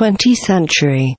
20th century.